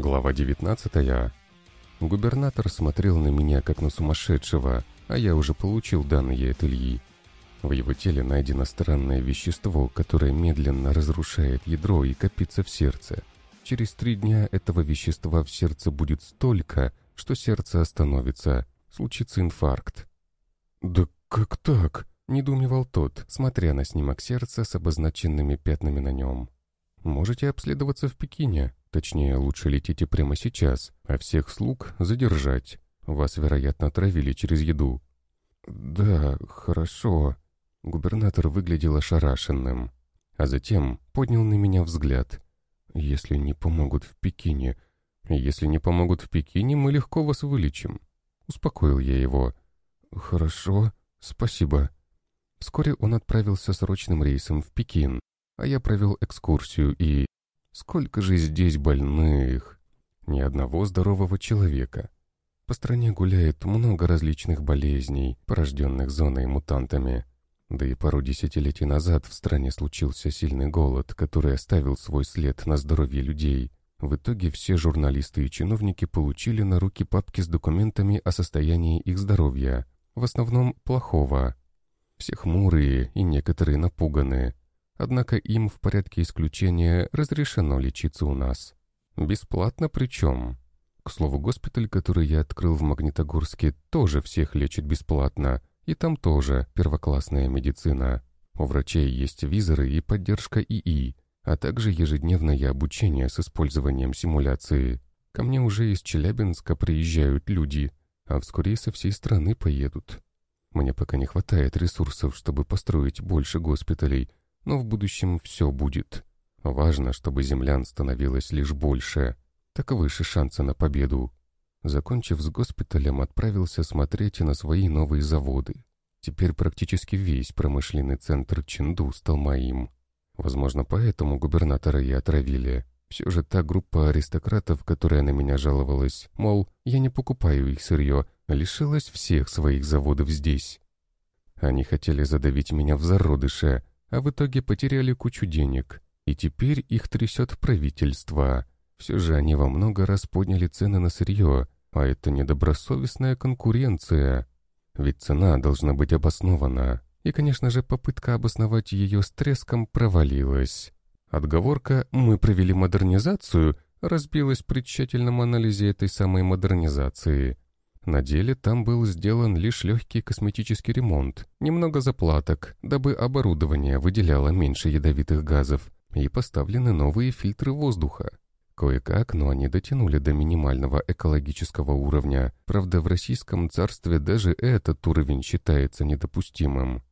Глава 19. Губернатор смотрел на меня как на сумасшедшего, а я уже получил данные от Ильи. В его теле найдено странное вещество, которое медленно разрушает ядро и копится в сердце. Через три дня этого вещества в сердце будет столько, что сердце остановится, случится инфаркт. «Да как так?» — недоумевал тот, смотря на снимок сердца с обозначенными пятнами на нем. «Можете обследоваться в Пекине. Точнее, лучше летите прямо сейчас, а всех слуг задержать. Вас, вероятно, отравили через еду». «Да, хорошо». Губернатор выглядел ошарашенным, а затем поднял на меня взгляд. «Если не помогут в Пекине... Если не помогут в Пекине, мы легко вас вылечим». Успокоил я его. «Хорошо, спасибо». Вскоре он отправился срочным рейсом в Пекин, а я провел экскурсию и... Сколько же здесь больных! Ни одного здорового человека. По стране гуляет много различных болезней, порожденных зоной мутантами. Да и пару десятилетий назад в стране случился сильный голод, который оставил свой след на здоровье людей. В итоге все журналисты и чиновники получили на руки папки с документами о состоянии их здоровья, в основном плохого. Все хмурые и некоторые напуганные, Однако им в порядке исключения разрешено лечиться у нас. Бесплатно причем. К слову, госпиталь, который я открыл в Магнитогорске, тоже всех лечит бесплатно. И там тоже первоклассная медицина. У врачей есть визоры и поддержка ИИ, а также ежедневное обучение с использованием симуляции. Ко мне уже из Челябинска приезжают люди, а вскоре со всей страны поедут. Мне пока не хватает ресурсов, чтобы построить больше госпиталей, но в будущем все будет. Важно, чтобы землян становилось лишь больше. Так выше шанса на победу. Закончив с госпиталем, отправился смотреть на свои новые заводы. Теперь практически весь промышленный центр Ченду стал моим. Возможно, поэтому губернатора и отравили. Все же та группа аристократов, которая на меня жаловалась, мол, я не покупаю их сырье, лишилась всех своих заводов здесь. Они хотели задавить меня в зародыше, а в итоге потеряли кучу денег, и теперь их трясет правительство. Все же они во много раз подняли цены на сырье, а это недобросовестная конкуренция. Ведь цена должна быть обоснована. И, конечно же, попытка обосновать ее с треском провалилась. Отговорка «мы провели модернизацию» разбилась при тщательном анализе этой самой модернизации. На деле там был сделан лишь легкий косметический ремонт, немного заплаток, дабы оборудование выделяло меньше ядовитых газов, и поставлены новые фильтры воздуха. Кое-как, но они дотянули до минимального экологического уровня. Правда, в российском царстве даже этот уровень считается недопустимым.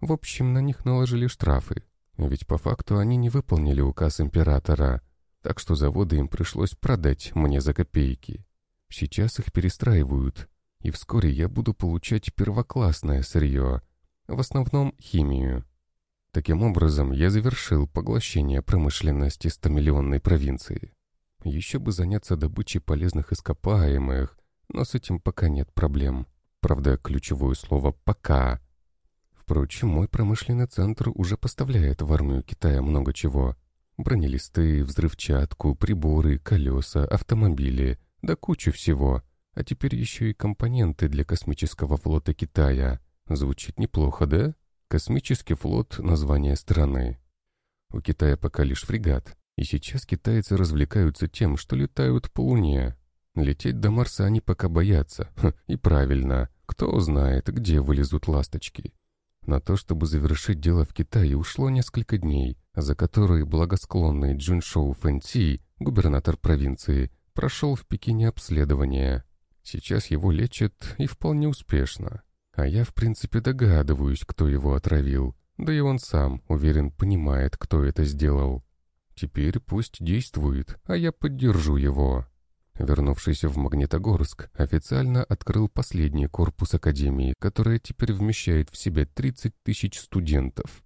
В общем, на них наложили штрафы. Ведь по факту они не выполнили указ императора. Так что заводы им пришлось продать мне за копейки. Сейчас их перестраивают, и вскоре я буду получать первоклассное сырье, в основном химию. Таким образом, я завершил поглощение промышленности 100-миллионной провинции. Еще бы заняться добычей полезных ископаемых, но с этим пока нет проблем. Правда, ключевое слово «пока». Впрочем, мой промышленный центр уже поставляет в армию Китая много чего. Бронелисты, взрывчатку, приборы, колеса, автомобили — да кучу всего. А теперь еще и компоненты для космического флота Китая. Звучит неплохо, да? Космический флот — название страны. У Китая пока лишь фрегат. И сейчас китайцы развлекаются тем, что летают по Луне. Лететь до Марса они пока боятся. Ха, и правильно. Кто знает, где вылезут ласточки. На то, чтобы завершить дело в Китае, ушло несколько дней, за которые благосклонный Джуншоу Фэнси, губернатор провинции, прошел в Пекине обследование. Сейчас его лечат и вполне успешно. А я, в принципе, догадываюсь, кто его отравил. Да и он сам, уверен, понимает, кто это сделал. Теперь пусть действует, а я поддержу его. Вернувшись в Магнитогорск, официально открыл последний корпус Академии, которая теперь вмещает в себя 30 тысяч студентов.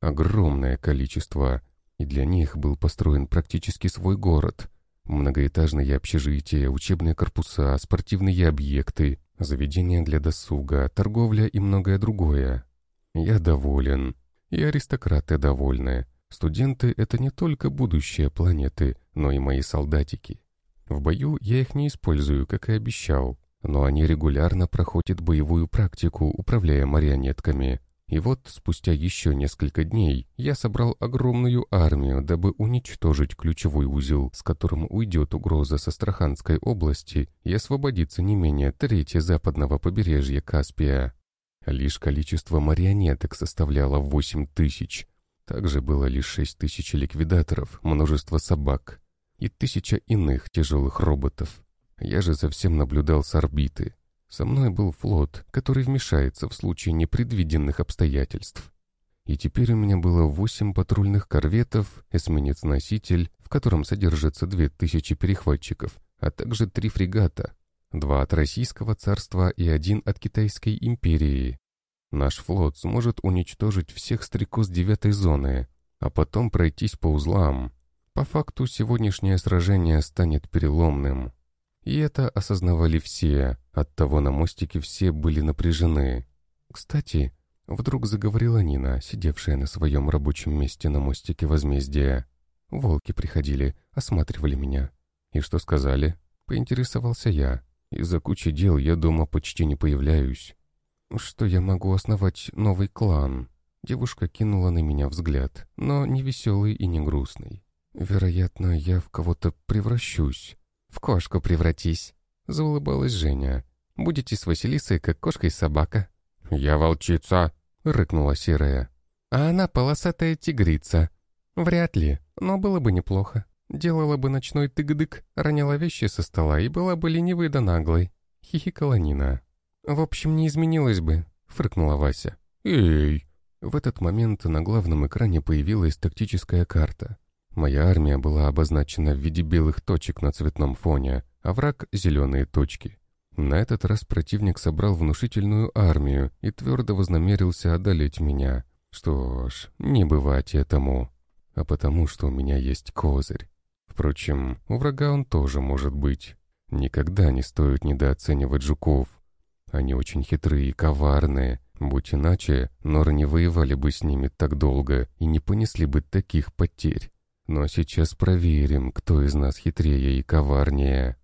Огромное количество. И для них был построен практически свой город — Многоэтажные общежития, учебные корпуса, спортивные объекты, заведения для досуга, торговля и многое другое. Я доволен. И аристократы довольны. Студенты — это не только будущее планеты, но и мои солдатики. В бою я их не использую, как и обещал, но они регулярно проходят боевую практику, управляя марионетками. И вот, спустя еще несколько дней, я собрал огромную армию, дабы уничтожить ключевой узел, с которым уйдет угроза с Астраханской области и освободиться не менее трети западного побережья Каспия. Лишь количество марионеток составляло 8 тысяч. Также было лишь 6 тысяч ликвидаторов, множество собак и тысяча иных тяжелых роботов. Я же совсем наблюдал с орбиты. Со мной был флот, который вмешается в случае непредвиденных обстоятельств. И теперь у меня было восемь патрульных корветов, эсминец-носитель, в котором содержится две тысячи перехватчиков, а также три фрегата, два от Российского царства и один от Китайской империи. Наш флот сможет уничтожить всех стрекоз девятой зоны, а потом пройтись по узлам. По факту сегодняшнее сражение станет переломным. И это осознавали все, оттого на мостике все были напряжены. Кстати, вдруг заговорила Нина, сидевшая на своем рабочем месте на мостике возмездия. Волки приходили, осматривали меня. И что сказали? Поинтересовался я. Из-за кучи дел я дома почти не появляюсь. Что я могу основать новый клан? Девушка кинула на меня взгляд, но не веселый и не грустный. Вероятно, я в кого-то превращусь. «В кошку превратись», — заулыбалась Женя. «Будете с Василисой, как кошка и собака». «Я волчица», — рыкнула серая. «А она полосатая тигрица». «Вряд ли, но было бы неплохо. Делала бы ночной тык-дык, роняла вещи со стола и была бы ленивой да наглой», — хихикала Нина. «В общем, не изменилась бы», — фрыкнула Вася. «Эй!» В этот момент на главном экране появилась тактическая карта. Моя армия была обозначена в виде белых точек на цветном фоне, а враг — зеленые точки. На этот раз противник собрал внушительную армию и твердо вознамерился одолеть меня. Что ж, не бывать этому. А потому, что у меня есть козырь. Впрочем, у врага он тоже может быть. Никогда не стоит недооценивать жуков. Они очень хитрые и коварные. Будь иначе, норы не воевали бы с ними так долго и не понесли бы таких потерь. Но сейчас проверим, кто из нас хитрее и коварнее.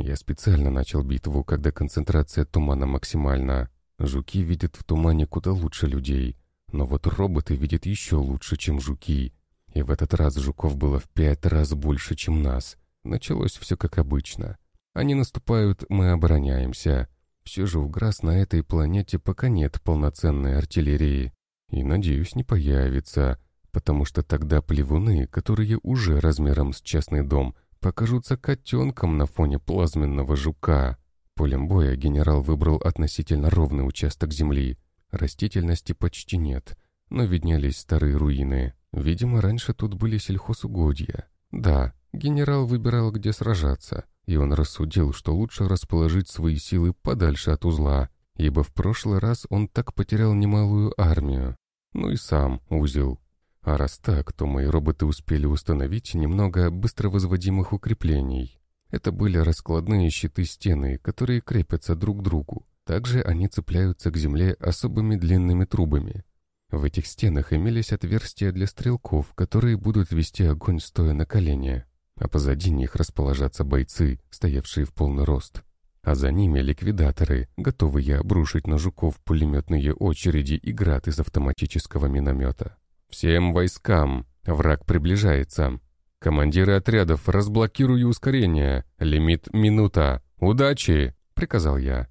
Я специально начал битву, когда концентрация тумана максимальна. Жуки видят в тумане куда лучше людей, но вот роботы видят еще лучше, чем жуки. И в этот раз жуков было в пять раз больше, чем нас. Началось все как обычно. Они наступают, мы обороняемся. Все же у Грас на этой планете пока нет полноценной артиллерии. И, надеюсь, не появится потому что тогда плевуны, которые уже размером с частный дом, покажутся котенком на фоне плазменного жука. Полем боя генерал выбрал относительно ровный участок земли. Растительности почти нет, но виднелись старые руины. Видимо, раньше тут были сельхозугодья. Да, генерал выбирал, где сражаться, и он рассудил, что лучше расположить свои силы подальше от узла, ибо в прошлый раз он так потерял немалую армию. Ну и сам узел а раз так, то мои роботы успели установить немного быстро возводимых укреплений. Это были раскладные щиты стены, которые крепятся друг к другу. Также они цепляются к земле особыми длинными трубами. В этих стенах имелись отверстия для стрелков, которые будут вести огонь стоя на колене, а позади них расположатся бойцы, стоявшие в полный рост. А за ними ликвидаторы, готовые обрушить на жуков пулеметные очереди и град из автоматического миномета. «Всем войскам! Враг приближается! Командиры отрядов, разблокирую ускорение! Лимит минута! Удачи!» — приказал я.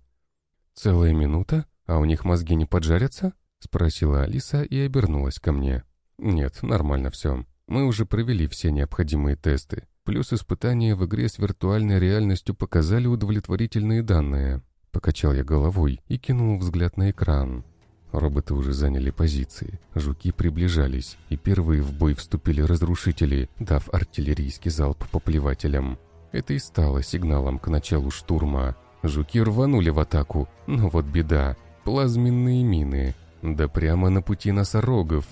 «Целая минута? А у них мозги не поджарятся?» — спросила Алиса и обернулась ко мне. «Нет, нормально все. Мы уже провели все необходимые тесты. Плюс испытания в игре с виртуальной реальностью показали удовлетворительные данные». Покачал я головой и кинул взгляд на экран. Роботы уже заняли позиции, жуки приближались, и первые в бой вступили разрушители, дав артиллерийский залп по плевателям. Это и стало сигналом к началу штурма. Жуки рванули в атаку, но вот беда. Плазменные мины. Да прямо на пути носорогов.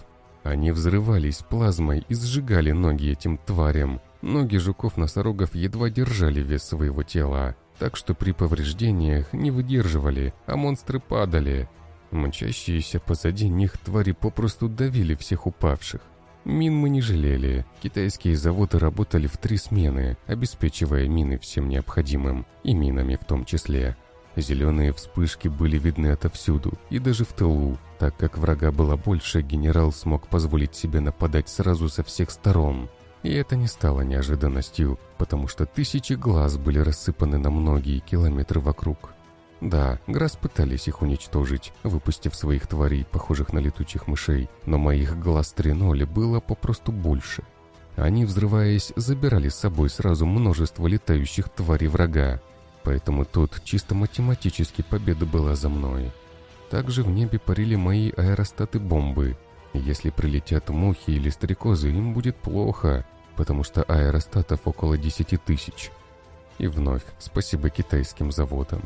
Они взрывались плазмой и сжигали ноги этим тварям. Ноги жуков-носорогов едва держали вес своего тела, так что при повреждениях не выдерживали, а монстры падали. Мчащиеся позади них твари попросту давили всех упавших. Мин мы не жалели. Китайские заводы работали в три смены, обеспечивая мины всем необходимым, и минами в том числе. Зеленые вспышки были видны отовсюду, и даже в тылу. Так как врага было больше, генерал смог позволить себе нападать сразу со всех сторон. И это не стало неожиданностью, потому что тысячи глаз были рассыпаны на многие километры вокруг. Да, Грас пытались их уничтожить, выпустив своих тварей, похожих на летучих мышей, но моих глаз треноли было попросту больше. Они, взрываясь, забирали с собой сразу множество летающих тварей врага, поэтому тут чисто математически победа была за мной. Также в небе парили мои аэростаты-бомбы. Если прилетят мухи или стрекозы, им будет плохо, потому что аэростатов около 10 тысяч. И вновь спасибо китайским заводам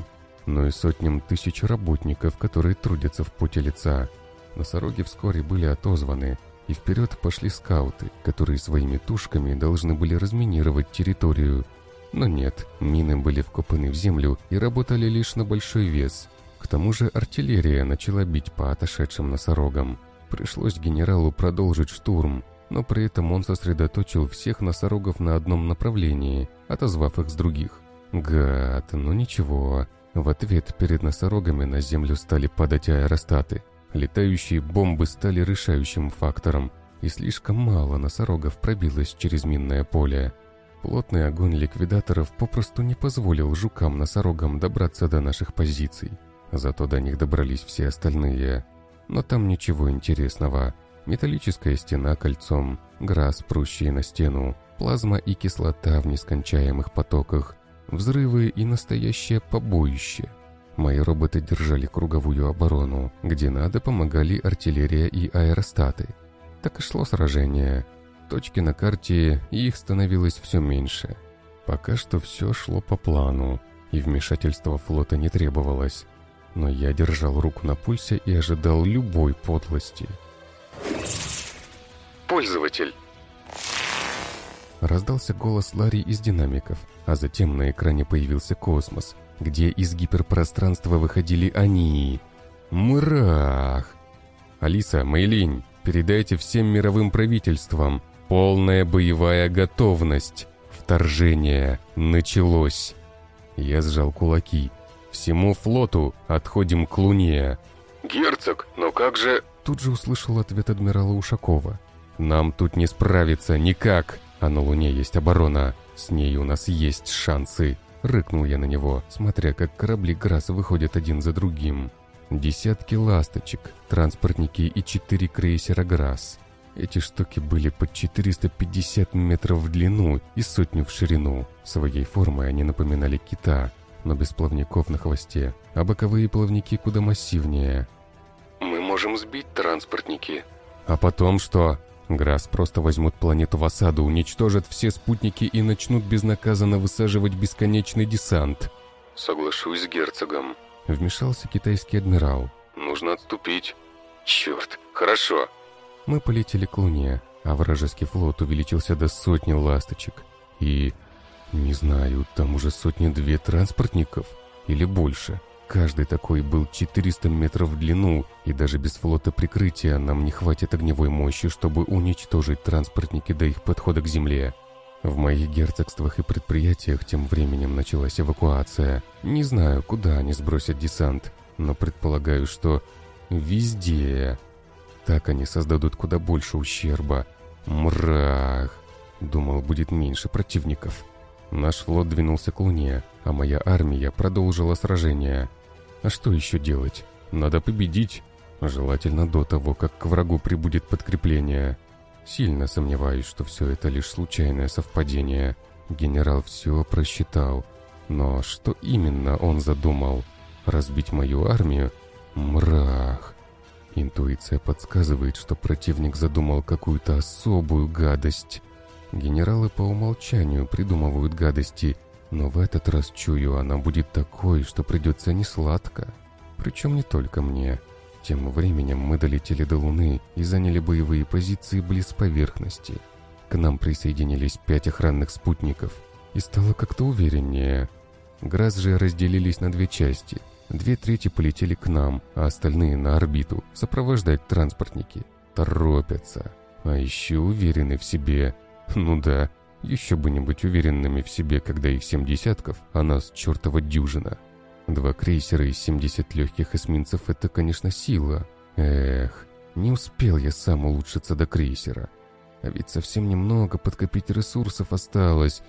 но и сотням тысяч работников, которые трудятся в поте лица. Носороги вскоре были отозваны, и вперед пошли скауты, которые своими тушками должны были разминировать территорию. Но нет, мины были вкопаны в землю и работали лишь на большой вес. К тому же артиллерия начала бить по отошедшим носорогам. Пришлось генералу продолжить штурм, но при этом он сосредоточил всех носорогов на одном направлении, отозвав их с других. Гад, ну ничего, в ответ перед носорогами на землю стали падать аэростаты. Летающие бомбы стали решающим фактором, и слишком мало носорогов пробилось через минное поле. Плотный огонь ликвидаторов попросту не позволил жукам-носорогам добраться до наших позиций. Зато до них добрались все остальные. Но там ничего интересного. Металлическая стена кольцом, грас, прущий на стену, плазма и кислота в нескончаемых потоках, взрывы и настоящее побоище. Мои роботы держали круговую оборону, где надо помогали артиллерия и аэростаты. Так и шло сражение. Точки на карте, их становилось все меньше. Пока что все шло по плану, и вмешательство флота не требовалось. Но я держал руку на пульсе и ожидал любой подлости. Пользователь Раздался голос Ларри из динамиков, а затем на экране появился космос, где из гиперпространства выходили они. Мрах! Алиса, Мэйлинь, передайте всем мировым правительствам. Полная боевая готовность. Вторжение началось. Я сжал кулаки. Всему флоту отходим к Луне. «Герцог, но как же...» Тут же услышал ответ адмирала Ушакова. «Нам тут не справиться никак!» А на Луне есть оборона. С ней у нас есть шансы. Рыкнул я на него, смотря как корабли Грасса выходят один за другим. Десятки ласточек, транспортники и четыре крейсера «Грасс». Эти штуки были под 450 метров в длину и сотню в ширину. Своей формой они напоминали кита, но без плавников на хвосте, а боковые плавники куда массивнее. «Мы можем сбить транспортники». «А потом что?» Грасс просто возьмут планету в осаду, уничтожат все спутники и начнут безнаказанно высаживать бесконечный десант. «Соглашусь с герцогом», — вмешался китайский адмирал. «Нужно отступить». «Черт, хорошо». Мы полетели к Луне, а вражеский флот увеличился до сотни ласточек. И... не знаю, там уже сотни-две транспортников или больше. Каждый такой был 400 метров в длину, и даже без флота прикрытия нам не хватит огневой мощи, чтобы уничтожить транспортники до их подхода к земле. В моих герцогствах и предприятиях тем временем началась эвакуация. Не знаю, куда они сбросят десант, но предполагаю, что везде. Так они создадут куда больше ущерба. Мрах! Думал, будет меньше противников. Наш флот двинулся к Луне, а моя армия продолжила сражение. А что еще делать? Надо победить. Желательно до того, как к врагу прибудет подкрепление. Сильно сомневаюсь, что все это лишь случайное совпадение. Генерал все просчитал. Но что именно он задумал? Разбить мою армию? Мрах. Интуиция подсказывает, что противник задумал какую-то особую гадость. Генералы по умолчанию придумывают гадости – но в этот раз чую, она будет такой, что придется несладко. Причем не только мне. Тем временем мы долетели до Луны и заняли боевые позиции близ поверхности. К нам присоединились пять охранных спутников. И стало как-то увереннее. Грас же разделились на две части. Две трети полетели к нам, а остальные на орбиту, сопровождать транспортники. Торопятся. А еще уверены в себе. Ну да, еще бы не быть уверенными в себе, когда их семь десятков, а нас чертова дюжина. Два крейсера и 70 легких эсминцев — это, конечно, сила. Эх, не успел я сам улучшиться до крейсера. А ведь совсем немного подкопить ресурсов осталось,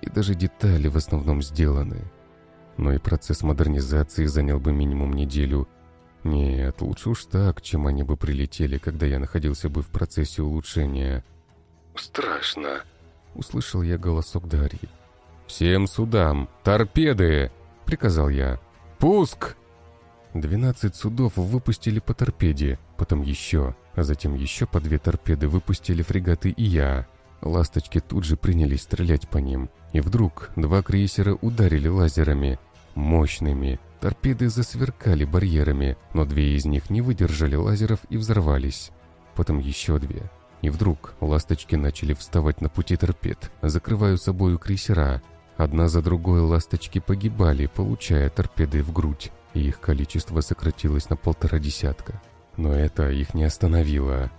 и даже детали в основном сделаны. Но и процесс модернизации занял бы минимум неделю. Нет, лучше уж так, чем они бы прилетели, когда я находился бы в процессе улучшения. «Страшно», — услышал я голосок Дарьи. «Всем судам! Торпеды!» — приказал я. «Пуск!» Двенадцать судов выпустили по торпеде, потом еще, а затем еще по две торпеды выпустили фрегаты и я. Ласточки тут же принялись стрелять по ним, и вдруг два крейсера ударили лазерами. Мощными. Торпеды засверкали барьерами, но две из них не выдержали лазеров и взорвались. Потом еще две. И вдруг ласточки начали вставать на пути торпед, закрывая собою крейсера. Одна за другой ласточки погибали, получая торпеды в грудь, и их количество сократилось на полтора десятка. Но это их не остановило.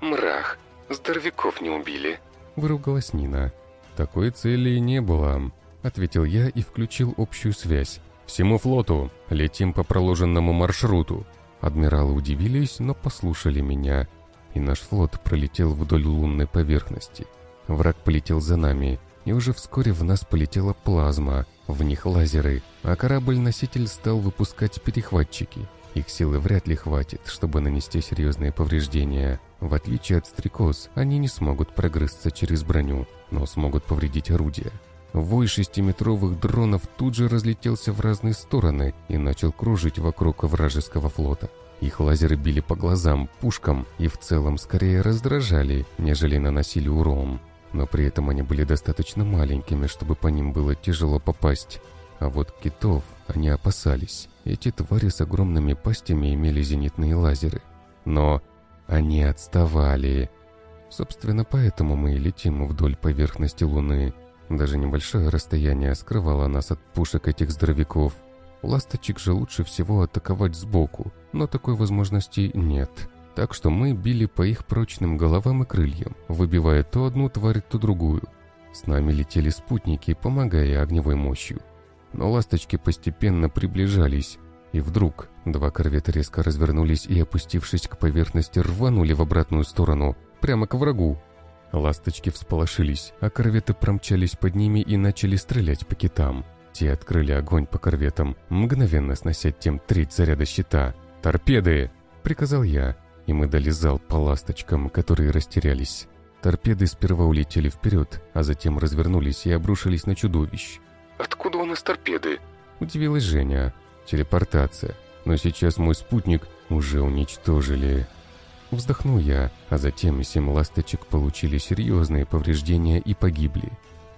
«Мрах, здоровяков не убили», — выругалась Нина. «Такой цели не было», — ответил я и включил общую связь. «Всему флоту! Летим по проложенному маршруту!» Адмиралы удивились, но послушали меня — и наш флот пролетел вдоль лунной поверхности. Враг полетел за нами, и уже вскоре в нас полетела плазма, в них лазеры, а корабль-носитель стал выпускать перехватчики. Их силы вряд ли хватит, чтобы нанести серьезные повреждения. В отличие от стрекоз, они не смогут прогрызться через броню, но смогут повредить орудия. Вой шестиметровых дронов тут же разлетелся в разные стороны и начал кружить вокруг вражеского флота. Их лазеры били по глазам, пушкам и в целом скорее раздражали, нежели наносили урон. Но при этом они были достаточно маленькими, чтобы по ним было тяжело попасть. А вот китов они опасались. Эти твари с огромными пастями имели зенитные лазеры. Но они отставали. Собственно, поэтому мы и летим вдоль поверхности Луны. Даже небольшое расстояние скрывало нас от пушек этих здоровяков. Ласточек же лучше всего атаковать сбоку, но такой возможности нет. Так что мы били по их прочным головам и крыльям, выбивая то одну тварь, то другую. С нами летели спутники, помогая огневой мощью. Но ласточки постепенно приближались, и вдруг два корвета резко развернулись и, опустившись к поверхности, рванули в обратную сторону, прямо к врагу. Ласточки всполошились, а корветы промчались под ними и начали стрелять по китам. Те открыли огонь по корветам, мгновенно снося тем треть заряда щита. «Торпеды!» — приказал я, и мы дали залп по ласточкам, которые растерялись. Торпеды сперва улетели вперед, а затем развернулись и обрушились на чудовищ. «Откуда у нас торпеды?» — удивилась Женя. «Телепортация. Но сейчас мой спутник уже уничтожили». Вздохнул я, а затем семь ласточек получили серьезные повреждения и погибли.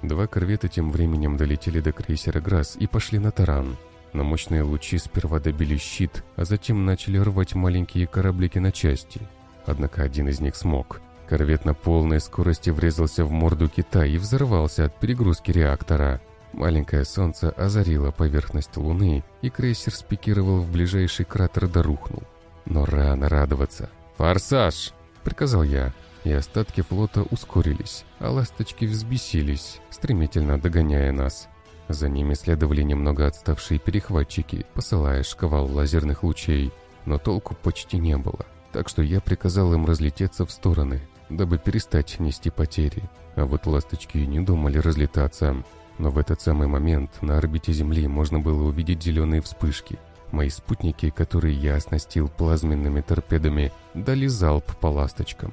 Два корвета тем временем долетели до крейсера «Грасс» и пошли на таран. Но мощные лучи сперва добили щит, а затем начали рвать маленькие кораблики на части. Однако один из них смог. Корвет на полной скорости врезался в морду кита и взорвался от перегрузки реактора. Маленькое солнце озарило поверхность Луны, и крейсер спикировал в ближайший кратер да рухнул. Но рано радоваться. «Форсаж!» — приказал я и остатки флота ускорились, а ласточки взбесились, стремительно догоняя нас. За ними следовали немного отставшие перехватчики, посылая шквал лазерных лучей, но толку почти не было, так что я приказал им разлететься в стороны, дабы перестать нести потери. А вот ласточки не думали разлетаться. Но в этот самый момент на орбите Земли можно было увидеть зеленые вспышки. Мои спутники, которые я оснастил плазменными торпедами, дали залп по ласточкам.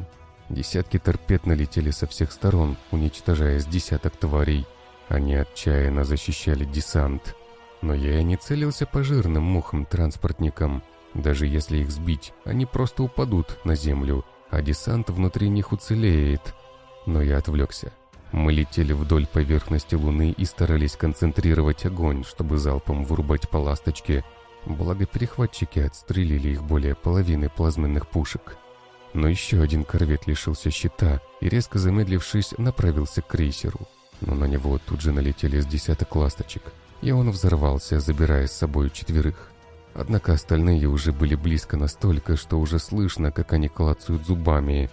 Десятки торпед налетели со всех сторон, уничтожая с десяток тварей. Они отчаянно защищали десант. Но я и не целился по жирным мухам-транспортникам. Даже если их сбить, они просто упадут на землю, а десант внутри них уцелеет. Но я отвлекся. Мы летели вдоль поверхности Луны и старались концентрировать огонь, чтобы залпом вырубать по ласточке. Благо перехватчики отстрелили их более половины плазменных пушек. Но еще один корвет лишился щита и, резко замедлившись, направился к крейсеру. Но на него тут же налетели с десяток ласточек, и он взорвался, забирая с собой четверых. Однако остальные уже были близко настолько, что уже слышно, как они клацают зубами.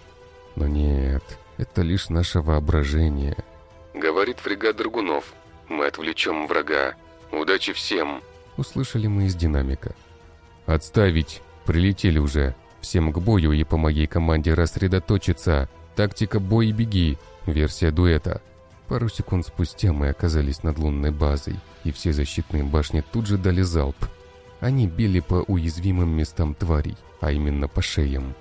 Но нет, это лишь наше воображение. Говорит фрегат Драгунов. Мы отвлечем врага. Удачи всем. Услышали мы из динамика. Отставить! Прилетели уже. Всем к бою и по моей команде рассредоточиться. Тактика «бой и беги». Версия дуэта. Пару секунд спустя мы оказались над лунной базой, и все защитные башни тут же дали залп. Они били по уязвимым местам тварей, а именно по шеям.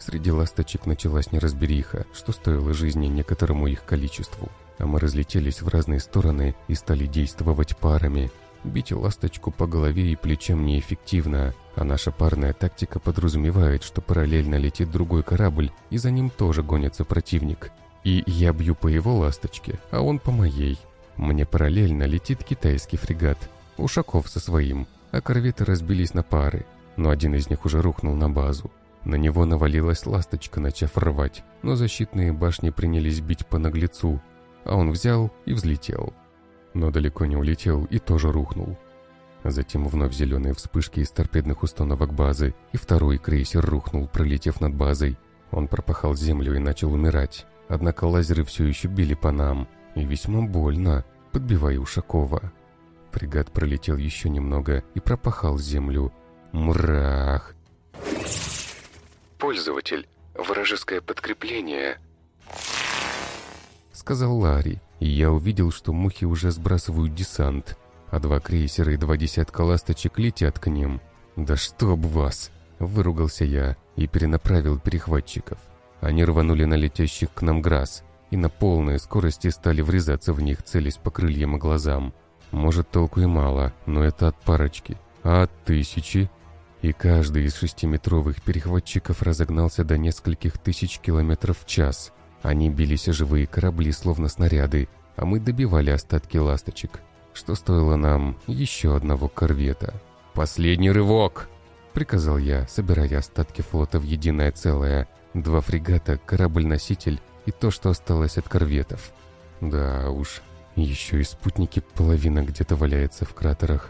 Среди ласточек началась неразбериха, что стоило жизни некоторому их количеству. А мы разлетелись в разные стороны и стали действовать парами. Бить ласточку по голове и плечам неэффективно, а наша парная тактика подразумевает, что параллельно летит другой корабль, и за ним тоже гонится противник. И я бью по его ласточке, а он по моей. Мне параллельно летит китайский фрегат, Ушаков со своим, а корветы разбились на пары, но один из них уже рухнул на базу. На него навалилась ласточка, начав рвать, но защитные башни принялись бить по наглецу, а он взял и взлетел. Но далеко не улетел и тоже рухнул. Затем вновь зеленые вспышки из торпедных установок базы, и второй крейсер рухнул, пролетев над базой. Он пропахал землю и начал умирать. Однако лазеры все еще били по нам, и весьма больно, подбивая Ушакова. Фрегат пролетел еще немного и пропахал землю. Мрах! Пользователь, вражеское подкрепление. Сказал Ларри, и я увидел, что мухи уже сбрасывают десант, а два крейсера и два десятка ласточек летят к ним. «Да чтоб вас!» — выругался я и перенаправил перехватчиков. Они рванули на летящих к нам грас и на полной скорости стали врезаться в них, целясь по крыльям и глазам. Может, толку и мало, но это от парочки. А от тысячи? И каждый из шестиметровых перехватчиков разогнался до нескольких тысяч километров в час. Они бились о живые корабли, словно снаряды, а мы добивали остатки ласточек, что стоило нам еще одного корвета. «Последний рывок!» — приказал я, собирая остатки флота в единое целое. Два фрегата, корабль-носитель и то, что осталось от корветов. Да уж, еще и спутники половина где-то валяется в кратерах.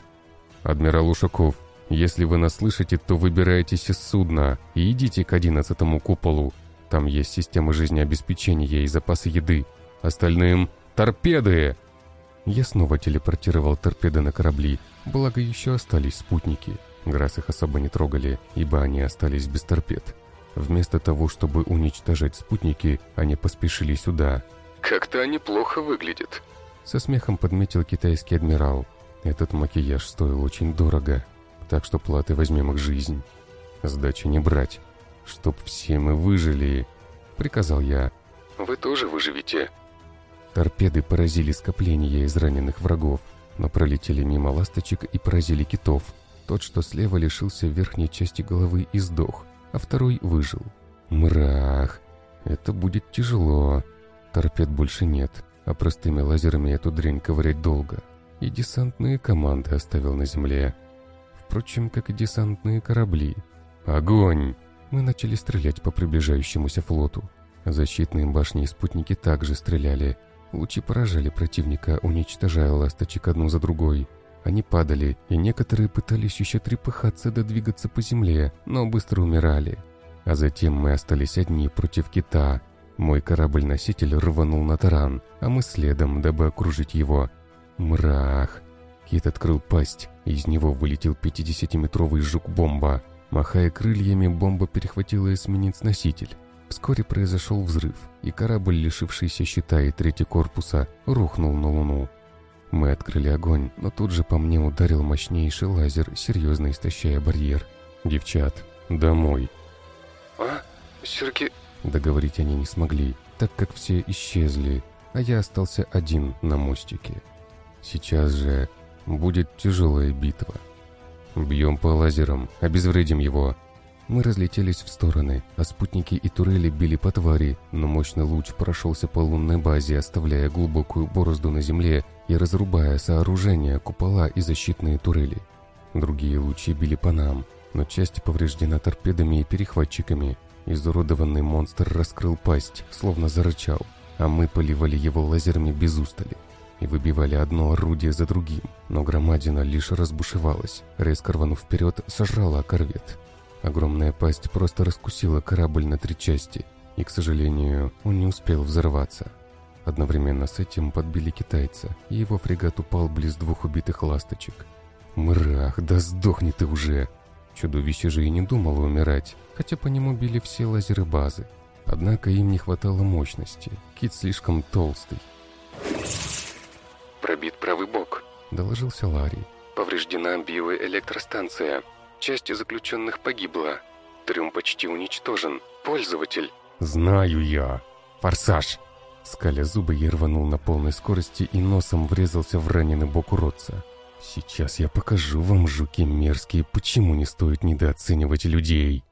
«Адмирал Ушаков, если вы нас слышите, то выбирайтесь из судна и идите к одиннадцатому куполу. Там есть система жизнеобеспечения и запасы еды. Остальным — торпеды!» Я снова телепортировал торпеды на корабли, благо еще остались спутники. Грас их особо не трогали, ибо они остались без торпед. Вместо того, чтобы уничтожать спутники, они поспешили сюда. Как-то они плохо выглядят. Со смехом подметил китайский адмирал. Этот макияж стоил очень дорого, так что платы возьмем их жизнь. Сдачи не брать, чтоб все мы выжили, приказал я. Вы тоже выживете. Торпеды поразили скопление из раненых врагов, но пролетели мимо ласточек и поразили китов. Тот, что слева, лишился верхней части головы и сдох, а второй выжил. Мрах! Это будет тяжело. Торпед больше нет а простыми лазерами эту дрянь ковырять долго. И десантные команды оставил на земле. Впрочем, как и десантные корабли. Огонь! Мы начали стрелять по приближающемуся флоту. Защитные башни и спутники также стреляли. Лучи поражали противника, уничтожая ласточек одну за другой. Они падали, и некоторые пытались еще трепыхаться да двигаться по земле, но быстро умирали. А затем мы остались одни против кита, мой корабль-носитель рванул на таран, а мы следом, дабы окружить его. Мрах! Кит открыл пасть, и из него вылетел 50-метровый жук-бомба. Махая крыльями, бомба перехватила эсминец-носитель. Вскоре произошел взрыв, и корабль, лишившийся щита и третий корпуса, рухнул на Луну. Мы открыли огонь, но тут же по мне ударил мощнейший лазер, серьезно истощая барьер. «Девчат, домой!» «А, Сергей...» Договорить они не смогли, так как все исчезли, а я остался один на мостике. Сейчас же будет тяжелая битва. Бьем по лазерам, обезвредим его. Мы разлетелись в стороны, а спутники и турели били по твари, но мощный луч прошелся по лунной базе, оставляя глубокую борозду на земле и разрубая сооружения, купола и защитные турели. Другие лучи били по нам, но часть повреждена торпедами и перехватчиками, Изуродованный монстр раскрыл пасть, словно зарычал, а мы поливали его лазерами без устали и выбивали одно орудие за другим, но громадина лишь разбушевалась, резко рванув вперед, сожрала корвет. Огромная пасть просто раскусила корабль на три части, И, к сожалению, он не успел взорваться. Одновременно с этим подбили китайца, и его фрегат упал близ двух убитых ласточек. «Мрах, да сдохни ты уже!» Чудовище же и не думало умирать, хотя по нему били все лазеры базы. Однако им не хватало мощности, кит слишком толстый. «Пробит правый бок», — доложился Ларри. «Повреждена биоэлектростанция. Часть заключенных погибла. Трюм почти уничтожен. Пользователь...» «Знаю я! Форсаж!» Скаля зубы, я рванул на полной скорости и носом врезался в раненый бок уродца. «Сейчас я покажу вам, жуки мерзкие, почему не стоит недооценивать людей!»